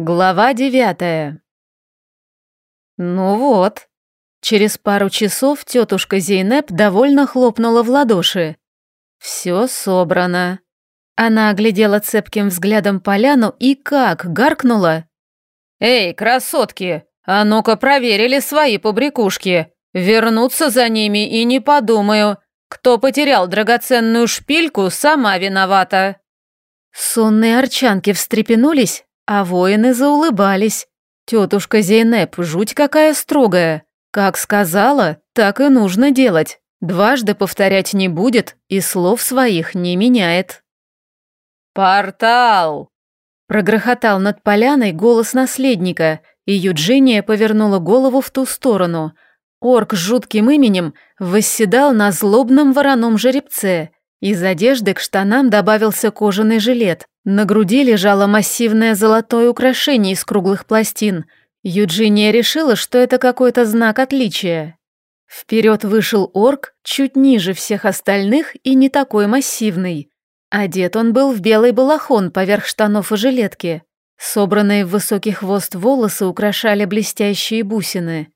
Глава девятая. Ну вот. Через пару часов тетушка Зейнеп довольно хлопнула в ладоши. Все собрано. Она оглядела цепким взглядом поляну и как гаркнула. «Эй, красотки, а ну-ка проверили свои побрякушки. Вернуться за ними и не подумаю. Кто потерял драгоценную шпильку, сама виновата». Сонные арчанки встрепенулись, а воины заулыбались. Тетушка Зейнеп жуть какая строгая. Как сказала, так и нужно делать. Дважды повторять не будет и слов своих не меняет. «Портал!» Прогрохотал над поляной голос наследника, и Юджиния повернула голову в ту сторону. Орк с жутким именем восседал на злобном вороном жеребце. Из одежды к штанам добавился кожаный жилет. На груди лежало массивное золотое украшение из круглых пластин. Юджиния решила, что это какой-то знак отличия. Вперед вышел орк, чуть ниже всех остальных и не такой массивный. Одет он был в белый балахон поверх штанов и жилетки. Собранные в высокий хвост волосы украшали блестящие бусины.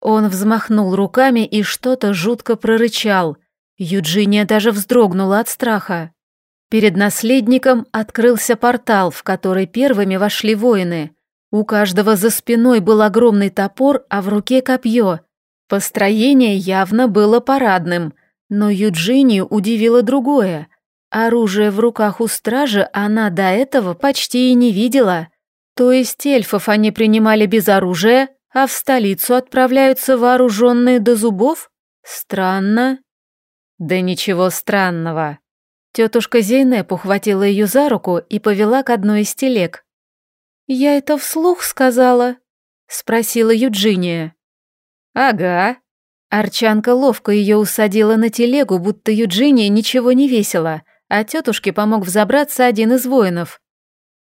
Он взмахнул руками и что-то жутко прорычал. Юджиния даже вздрогнула от страха. Перед наследником открылся портал, в который первыми вошли воины. У каждого за спиной был огромный топор, а в руке копье. Построение явно было парадным, но Юджинию удивило другое. Оружие в руках у стражи она до этого почти и не видела. То есть эльфов они принимали без оружия, а в столицу отправляются вооруженные до зубов? Странно. Да ничего странного. Тетушка Зейнеп ухватила ее за руку и повела к одной из телег. «Я это вслух сказала?» — спросила Юджиния. «Ага». Арчанка ловко ее усадила на телегу, будто Юджиния ничего не весила, а тетушке помог взобраться один из воинов.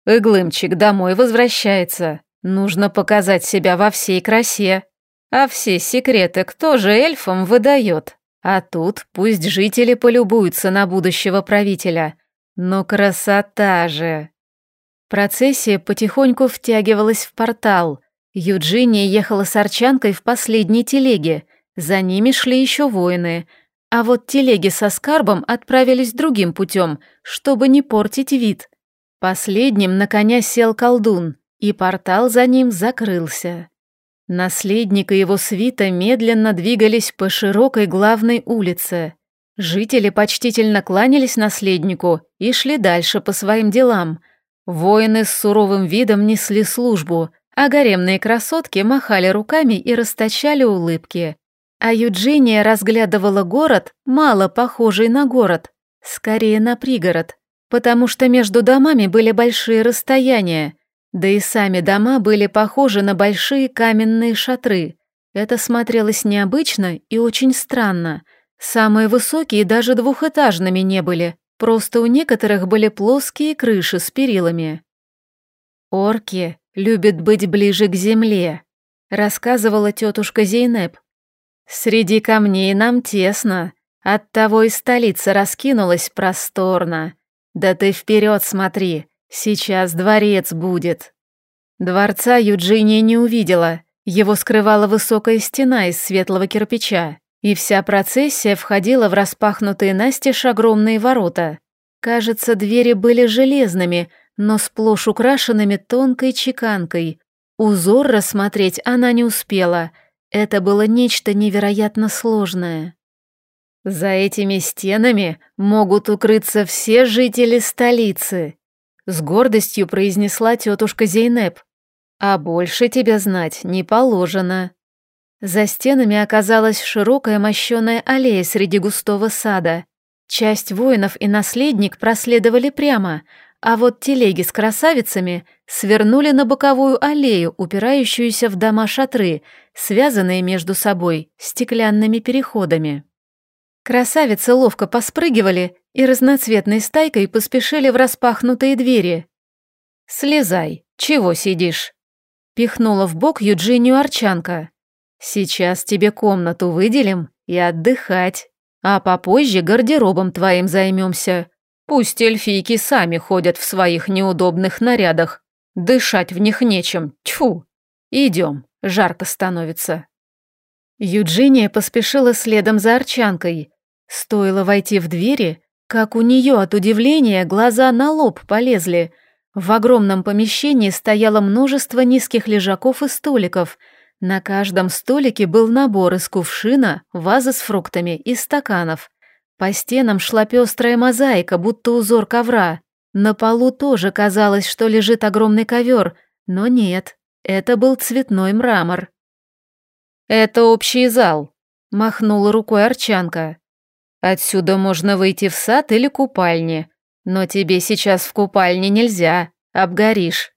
«Иглымчик домой возвращается. Нужно показать себя во всей красе. А все секреты кто же эльфам выдает?» А тут пусть жители полюбуются на будущего правителя. Но красота же! Процессия потихоньку втягивалась в портал. Юджиния ехала с Арчанкой в последней телеге. За ними шли еще воины. А вот телеги со скарбом отправились другим путем, чтобы не портить вид. Последним на коня сел колдун, и портал за ним закрылся. Наследник и его свита медленно двигались по широкой главной улице. Жители почтительно кланялись наследнику и шли дальше по своим делам. Воины с суровым видом несли службу, а гаремные красотки махали руками и расточали улыбки. А Юджиния разглядывала город, мало похожий на город, скорее на пригород, потому что между домами были большие расстояния, да и сами дома были похожи на большие каменные шатры. Это смотрелось необычно и очень странно. Самые высокие даже двухэтажными не были, просто у некоторых были плоские крыши с перилами. «Орки любят быть ближе к земле», — рассказывала тетушка Зейнеп. «Среди камней нам тесно, оттого и столица раскинулась просторно. Да ты вперед смотри, Сейчас дворец будет. Дворца Юджиния не увидела. Его скрывала высокая стена из светлого кирпича, и вся процессия входила в распахнутые настежь огромные ворота. Кажется, двери были железными, но сплошь украшенными тонкой чеканкой. Узор рассмотреть она не успела. Это было нечто невероятно сложное. За этими стенами могут укрыться все жители столицы, с гордостью произнесла тетушка Зейнеп. А больше тебе знать не положено. За стенами оказалась широкая мощеная аллея среди густого сада. Часть воинов и наследник проследовали прямо, а вот телеги с красавицами свернули на боковую аллею, упирающуюся в дома шатры, связанные между собой стеклянными переходами. Красавицы ловко поспрыгивали и разноцветной стайкой поспешили в распахнутые двери. «Слезай, чего сидишь?» Пихнула в бок Юджинию Арчанка. «Сейчас тебе комнату выделим и отдыхать, а попозже гардеробом твоим займемся. Пусть эльфийки сами ходят в своих неудобных нарядах. Дышать в них нечем, тьфу. Идем, жарко становится. Юджиния поспешила следом за Арчанкой. Стоило войти в двери, как у нее от удивления глаза на лоб полезли. В огромном помещении стояло множество низких лежаков и столиков. На каждом столике был набор из кувшина, вазы с фруктами и стаканов. По стенам шла пестрая мозаика, будто узор ковра. На полу тоже казалось, что лежит огромный ковер, но нет, это был цветной мрамор. «Это общий зал», — махнула рукой Арчанка. «Отсюда можно выйти в сад или купальни, но тебе сейчас в купальне нельзя, обгоришь».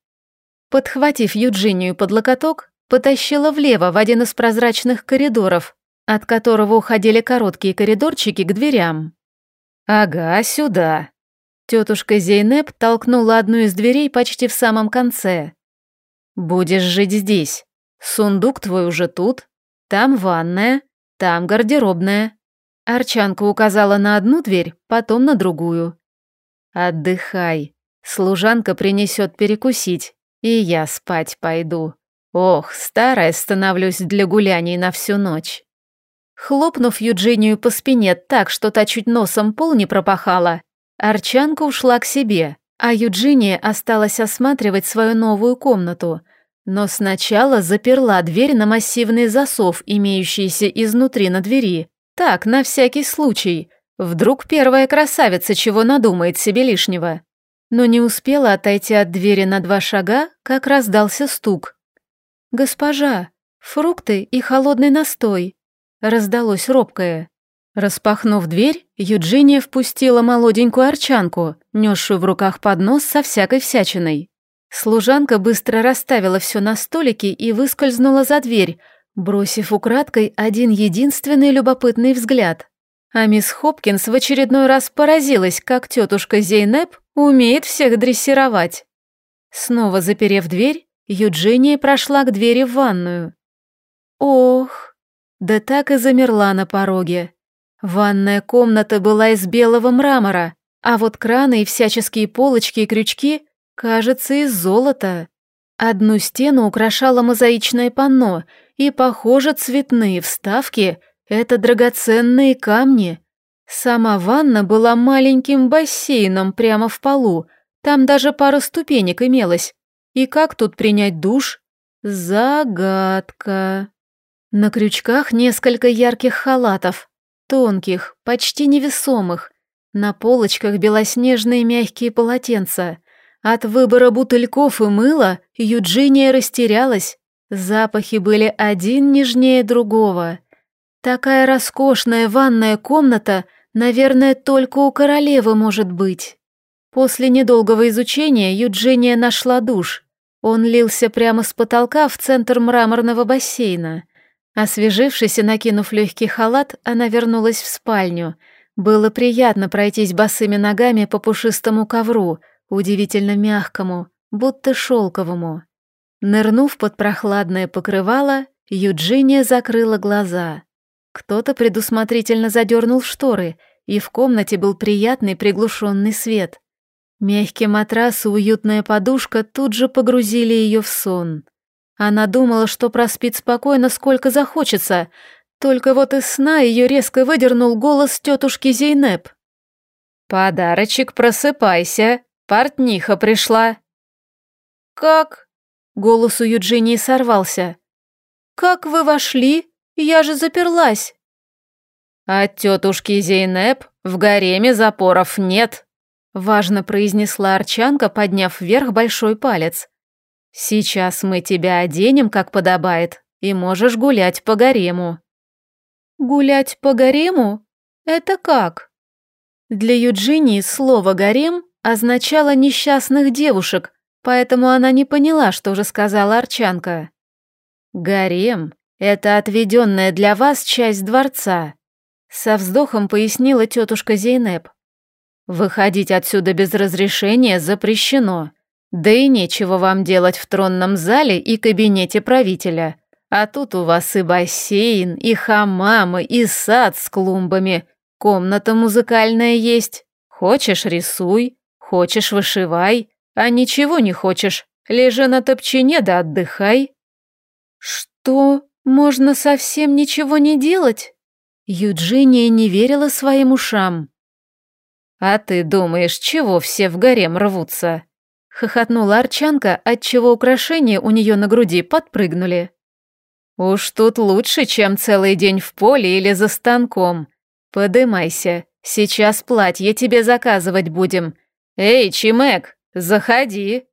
Подхватив Юджинию под локоток, потащила влево в один из прозрачных коридоров, от которого уходили короткие коридорчики к дверям. «Ага, сюда». Тетушка Зейнеп толкнула одну из дверей почти в самом конце. «Будешь жить здесь. Сундук твой уже тут. Там ванная, там гардеробная». Арчанка указала на одну дверь, потом на другую. «Отдыхай. Служанка принесет перекусить, и я спать пойду. Ох, старая становлюсь для гуляний на всю ночь». Хлопнув Юджинию по спине так, что та чуть носом пол не пропахала, Арчанка ушла к себе, а Юджиния осталась осматривать свою новую комнату, но сначала заперла дверь на массивный засов, имеющийся изнутри на двери. Так, на всякий случай. Вдруг первая красавица чего надумает себе лишнего. Но не успела отойти от двери на два шага, как раздался стук. «Госпожа, фрукты и холодный настой», раздалось робкое. Распахнув дверь, Юджиния впустила молоденькую арчанку, несшую в руках поднос со всякой всячиной. Служанка быстро расставила все на столике и выскользнула за дверь, бросив украдкой один единственный любопытный взгляд. А мисс Хопкинс в очередной раз поразилась, как тетушка Зейнеп умеет всех дрессировать. Снова заперев дверь, Юджиния прошла к двери в ванную. Ох, да так и замерла на пороге. Ванная комната была из белого мрамора, а вот краны и всяческие полочки и крючки, кажется, из золота. Одну стену украшало мозаичное панно, и, похоже, цветные вставки — это драгоценные камни. Сама ванна была маленьким бассейном прямо в полу, там даже пара ступенек имелась. И как тут принять душ? Загадка. На крючках несколько ярких халатов, тонких, почти невесомых. На полочках белоснежные мягкие полотенца. От выбора бутыльков и мыла Юджиния растерялась. Запахи были один нежнее другого. Такая роскошная ванная комната, наверное, только у королевы может быть. После недолгого изучения Юджиния нашла душ. Он лился прямо с потолка в центр мраморного бассейна. Освежившись и накинув легкий халат, она вернулась в спальню. Было приятно пройтись босыми ногами по пушистому ковру, удивительно мягкому, будто шелковому. Нырнув под прохладное покрывало, Юджиния закрыла глаза. Кто-то предусмотрительно задернул шторы, и в комнате был приятный приглушенный свет. Мягкий матрас и уютная подушка тут же погрузили ее в сон. Она думала, что проспит спокойно, сколько захочется, только вот из сна ее резко выдернул голос тетушки Зейнеп. «Подарочек, просыпайся, портниха пришла». «Как?» — голос у Юджинии сорвался. «Как вы вошли? Я же заперлась». «От тетушки Зейнеп в гареме запоров нет», — важно произнесла Арчанка, подняв вверх большой палец. Сейчас мы тебя оденем, как подобает, и можешь гулять по гарему». «Гулять по гарему? Это как?» Для Юджинии слово «гарем» означало несчастных девушек, поэтому она не поняла, что же сказала Арчанка. «Гарем — это отведенная для вас часть дворца», — со вздохом пояснила тетушка Зейнеп. «Выходить отсюда без разрешения запрещено. Да и нечего вам делать в тронном зале и кабинете правителя. А тут у вас и бассейн, и хамамы, и сад с клумбами. Комната музыкальная есть. Хочешь — рисуй, хочешь — вышивай, а ничего не хочешь — лежи на топчине да отдыхай». «Что, можно совсем ничего не делать?» Юджиния не верила своим ушам. «А ты думаешь, чего все в гарем рвутся?» Хохотнула Арчанка, отчего украшения у нее на груди подпрыгнули. «Уж тут лучше, чем целый день в поле или за станком. Подымайся, сейчас платье тебе заказывать будем. Эй, Чимек, заходи!»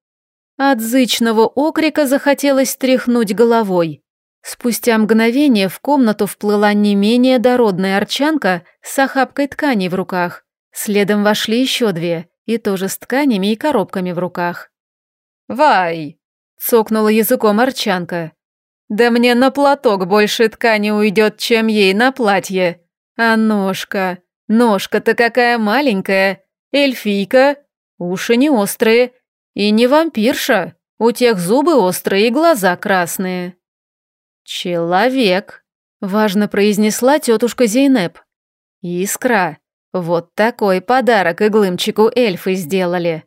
От зычного окрика захотелось тряхнуть головой. Спустя мгновение в комнату вплыла не менее дородная арчанка с охапкой тканей в руках. Следом вошли еще две, и тоже с тканями и коробками в руках. «Вай!» — цокнула языком арчанка. «Да мне на платок больше ткани уйдет, чем ей на платье. А ножка? Ножка-то какая маленькая. Эльфийка. Уши не острые. И не вампирша. У тех зубы острые и глаза красные». «Человек», — важно произнесла тетушка Зейнеп. «Искра. Вот такой подарок иглымчику эльфы сделали».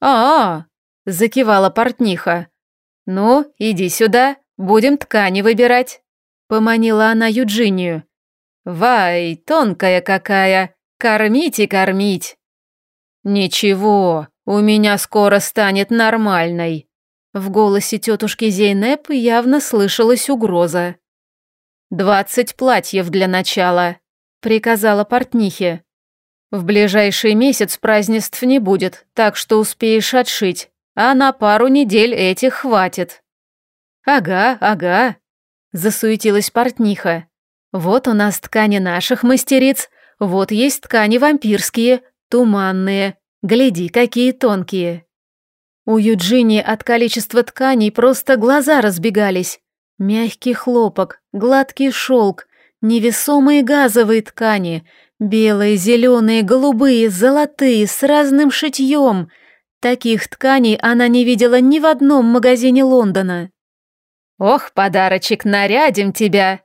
«А-а», — закивала портниха. «Ну, иди сюда, будем ткани выбирать», — поманила она Юджинию. «Вай, тонкая какая, кормить и кормить». «Ничего, у меня скоро станет нормальной», в голосе тетушки Зейнеп явно слышалась угроза. «Двадцать платьев для начала», — приказала портнихе. «В ближайший месяц празднеств не будет, так что успеешь отшить, а на пару недель этих хватит». «Ага, ага», — засуетилась портниха. «Вот у нас ткани наших мастериц, вот есть ткани вампирские, туманные, гляди, какие тонкие». У Юджини от количества тканей просто глаза разбегались. Мягкий хлопок, гладкий шелк, невесомые газовые ткани, белые, зеленые, голубые, золотые, с разным шитьем. Таких тканей она не видела ни в одном магазине Лондона. «Ох, подарочек, нарядим тебя!»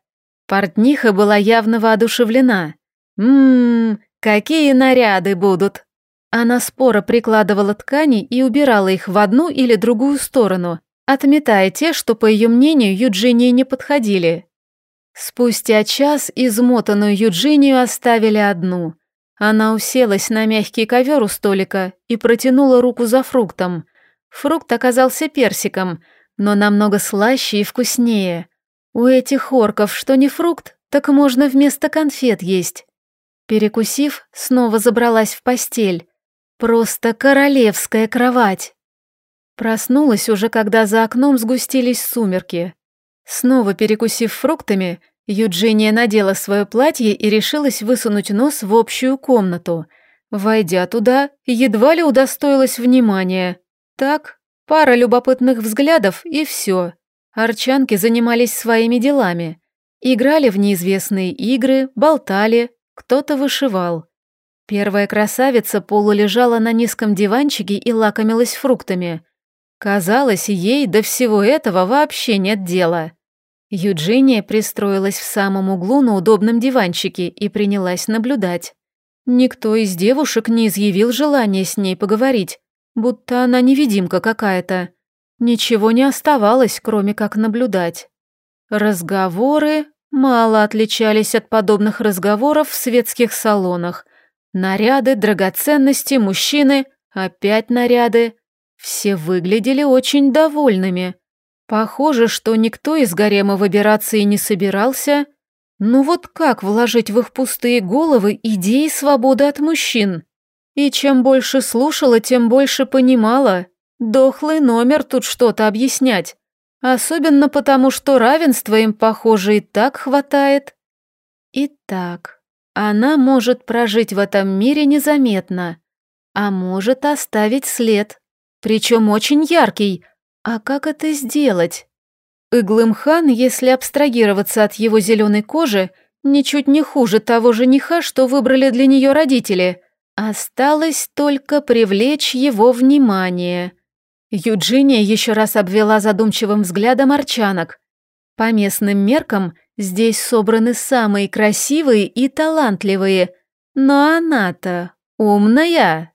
Портниха была явно воодушевлена. «Ммм, какие наряды будут!» Она споро прикладывала ткани и убирала их в одну или другую сторону, отметая те, что, по ее мнению, Юджинии не подходили. Спустя час измотанную Юджинию оставили одну. Она уселась на мягкий ковер у столика и протянула руку за фруктом. Фрукт оказался персиком, но намного слаще и вкуснее. У этих орков что не фрукт, так можно вместо конфет есть. Перекусив, снова забралась в постель. Просто королевская кровать. Проснулась уже, когда за окном сгустились сумерки. Снова перекусив фруктами, Юджиния надела свое платье и решилась высунуть нос в общую комнату. Войдя туда, едва ли удостоилась внимания. Так, пара любопытных взглядов и все. Арчанки занимались своими делами. Играли в неизвестные игры, болтали, кто-то вышивал. Первая красавица полулежала на низком диванчике и лакомилась фруктами. Казалось, ей до всего этого вообще нет дела. Юджиния пристроилась в самом углу на удобном диванчике и принялась наблюдать. Никто из девушек не изъявил желания с ней поговорить, будто она невидимка какая-то. Ничего не оставалось, кроме как наблюдать. Разговоры мало отличались от подобных разговоров в светских салонах, Наряды, драгоценности, мужчины, опять наряды. Все выглядели очень довольными. Похоже, что никто из гарема выбираться и не собирался. Ну вот как вложить в их пустые головы идеи свободы от мужчин? И чем больше слушала, тем больше понимала. Дохлый номер тут что-то объяснять. Особенно потому, что равенства им, похоже, и так хватает. Итак, она может прожить в этом мире незаметно, а может оставить след, причем очень яркий. А как это сделать? Иглымхан, если абстрагироваться от его зеленой кожи, ничуть не хуже того жениха, что выбрали для нее родители. Осталось только привлечь его внимание. Юджиния еще раз обвела задумчивым взглядом арчанок. По местным меркам – Здесь собраны самые красивые и талантливые, но она-то умная.